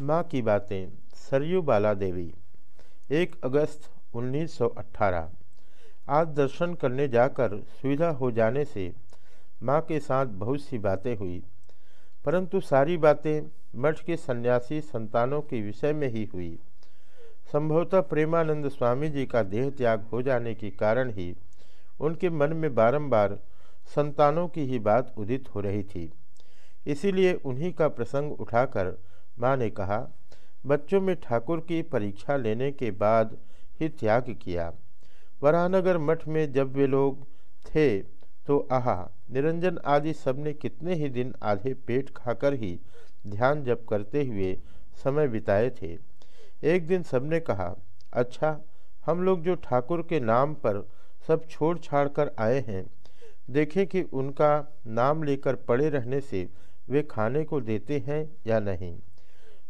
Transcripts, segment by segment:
माँ की बातें, सरयू बाला देवी एक अगस्त 1918 आज दर्शन करने जाकर सुविधा हो जाने से माँ के साथ बहुत सी बातें हुई। परंतु सारी बातें मठ के सन्यासी संतानों के विषय में ही हुई। संभवतः प्रेमानंद स्वामी जी का देह त्याग हो जाने के कारण ही उनके मन में बारंबार संतानों की ही बात उदित हो रही थी। इसीलिए उन्हीं का प्रसंग उठाकर माँ ने कहा, बच्चों में ठाकुर की परीक्षा लेने के बाद ही त्याग किया। वरानगर मठ में जब वे लोग थे तो आहा, निरंजन आदि सबने कितने ही दिन आधे पेट खाकर ही ध्यान जप करते हुए समय बिताए थे। एक दिन सबने कहा अच्छा हम लोग जो ठाकुर के नाम पर सब छोड़ छाड़ कर आए हैं, देखें कि उनका नाम लेकर पड़े रहने से वे खाने को देते हैं या नहीं।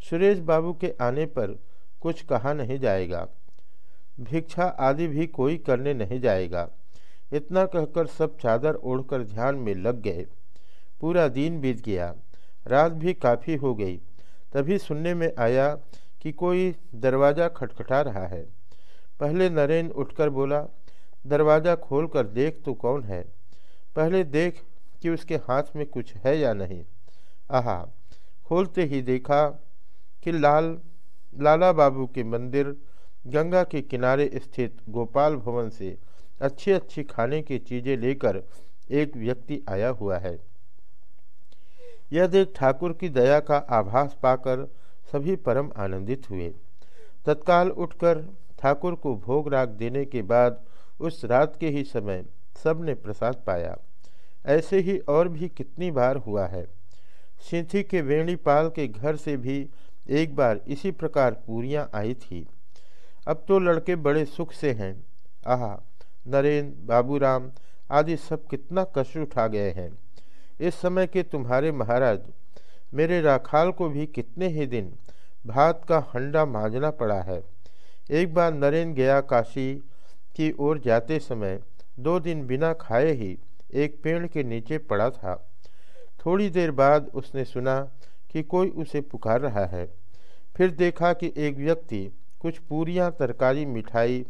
सुरेश बाबू के आने पर कुछ कहा नहीं जाएगा। भिक्षा आदि भी कोई करने नहीं जाएगा। इतना कहकर सब चादर ओढ़कर ध्यान में लग गए। पूरा दिन बीत गया। रात भी काफ़ी हो गई। तभी सुनने में आया कि कोई दरवाज़ा खटखटा रहा है। पहले नरेन उठकर बोला, दरवाज़ा खोलकर देख तो कौन है? पहले देख कि उसके हाथ में कुछ है या नहीं? आहा, खोलते ही देखा कि लाल, लाला बाबू के मंदिर, गंगा के किनारे स्थित गोपाल भवन से अच्छी अच्छी खाने की चीज़ें लेकर एक व्यक्ति आया हुआ है। यह देख ठाकुर की दया का आभास पाकर सभी परम आनंदित हुए। तत्काल उठकर ठाकुर को भोग राग देने के बाद उस रात के ही समय सबने प्रसाद पाया। ऐसे ही और भी कितनी बार हुआ है। सिंथी के वेणीपाल के घर से भी एक बार इसी प्रकार पूरियाँ आई थी। अब तो लड़के बड़े सुख से हैं। आह नरेंद्र बाबूराम आदि सब कितना कष्ट उठा गए हैं। इस समय के तुम्हारे महाराज, मेरे राखाल को भी कितने ही दिन भात का हंडा मांझना पड़ा है। एक बार नरेंद्र गया काशी की ओर जाते समय दो दिन बिना खाए ही एक पेड़ के नीचे पड़ा था। थोड़ी देर बाद उसने सुना कि कोई उसे पुकार रहा है। फिर देखा कि एक व्यक्ति कुछ पूरियाँ, तरकारी, मिठाई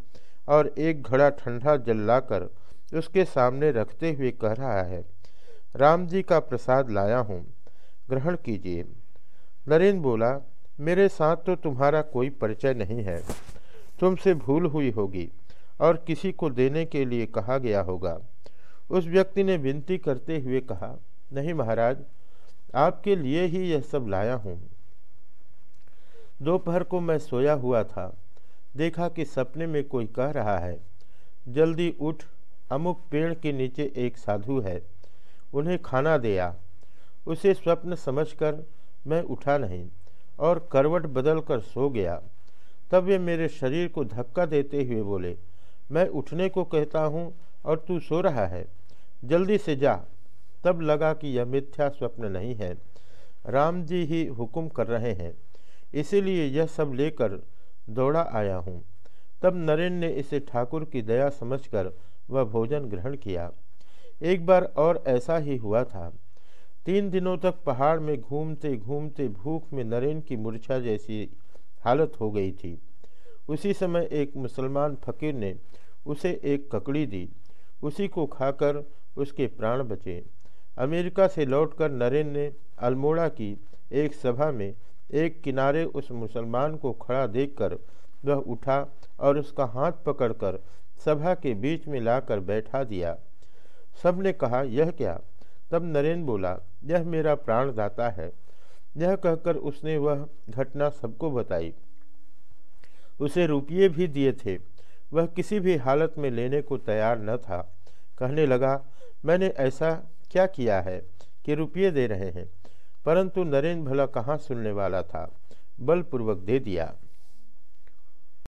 और एक घड़ा ठंडा जल लाकर उसके सामने रखते हुए कह रहा है, राम जी का प्रसाद लाया हूँ। ग्रहण कीजिए। नरेंद्र बोला, मेरे साथ तो तुम्हारा कोई परिचय नहीं है। तुमसे भूल हुई होगी और किसी को देने के लिए कहा गया होगा। उस व्यक्ति ने विनती करते हुए कहा, नहीं महाराज, आपके लिए ही यह सब लाया हूँ। दोपहर को मैं सोया हुआ था। देखा कि सपने में कोई कह रहा है, जल्दी उठ, अमुक पेड़ के नीचे एक साधु है, उन्हें खाना दिया। उसे स्वप्न समझकर मैं उठा नहीं और करवट बदल कर सो गया। तब वे मेरे शरीर को धक्का देते हुए बोले, मैं उठने को कहता हूँ और तू सो रहा है। जल्दी से जा। तब लगा कि यह मिथ्या स्वप्न नहीं है। राम जी ही हुक्म कर रहे हैं। इसीलिए यह सब लेकर दौड़ा आया हूँ। तब नरेन ने इसे ठाकुर की दया समझकर वह भोजन ग्रहण किया। एक बार और ऐसा ही हुआ था। तीन दिनों तक पहाड़ में घूमते घूमते भूख में नरेन की मूर्छा जैसी हालत हो गई थी। उसी समय एक मुसलमान फकीर ने उसे एक ककड़ी दी। उसी को खाकर उसके प्राण बचे। अमेरिका से लौटकर नरेन ने अल्मोड़ा की एक सभा में एक किनारे उस मुसलमान को खड़ा देखकर वह उठा और उसका हाथ पकड़कर सभा के बीच में लाकर बैठा दिया। सबने कहा, यह क्या? तब नरेंद्र बोला, यह मेरा प्राणदाता है। यह कहकर उसने वह घटना सबको बताई। उसे रुपये भी दिए थे। वह किसी भी हालत में लेने को तैयार न था। कहने लगा, मैंने ऐसा क्या किया है कि रुपये दे रहे हैं? परंतु नरेंद्र भला कहाँ सुनने वाला था? बलपूर्वक दे दिया।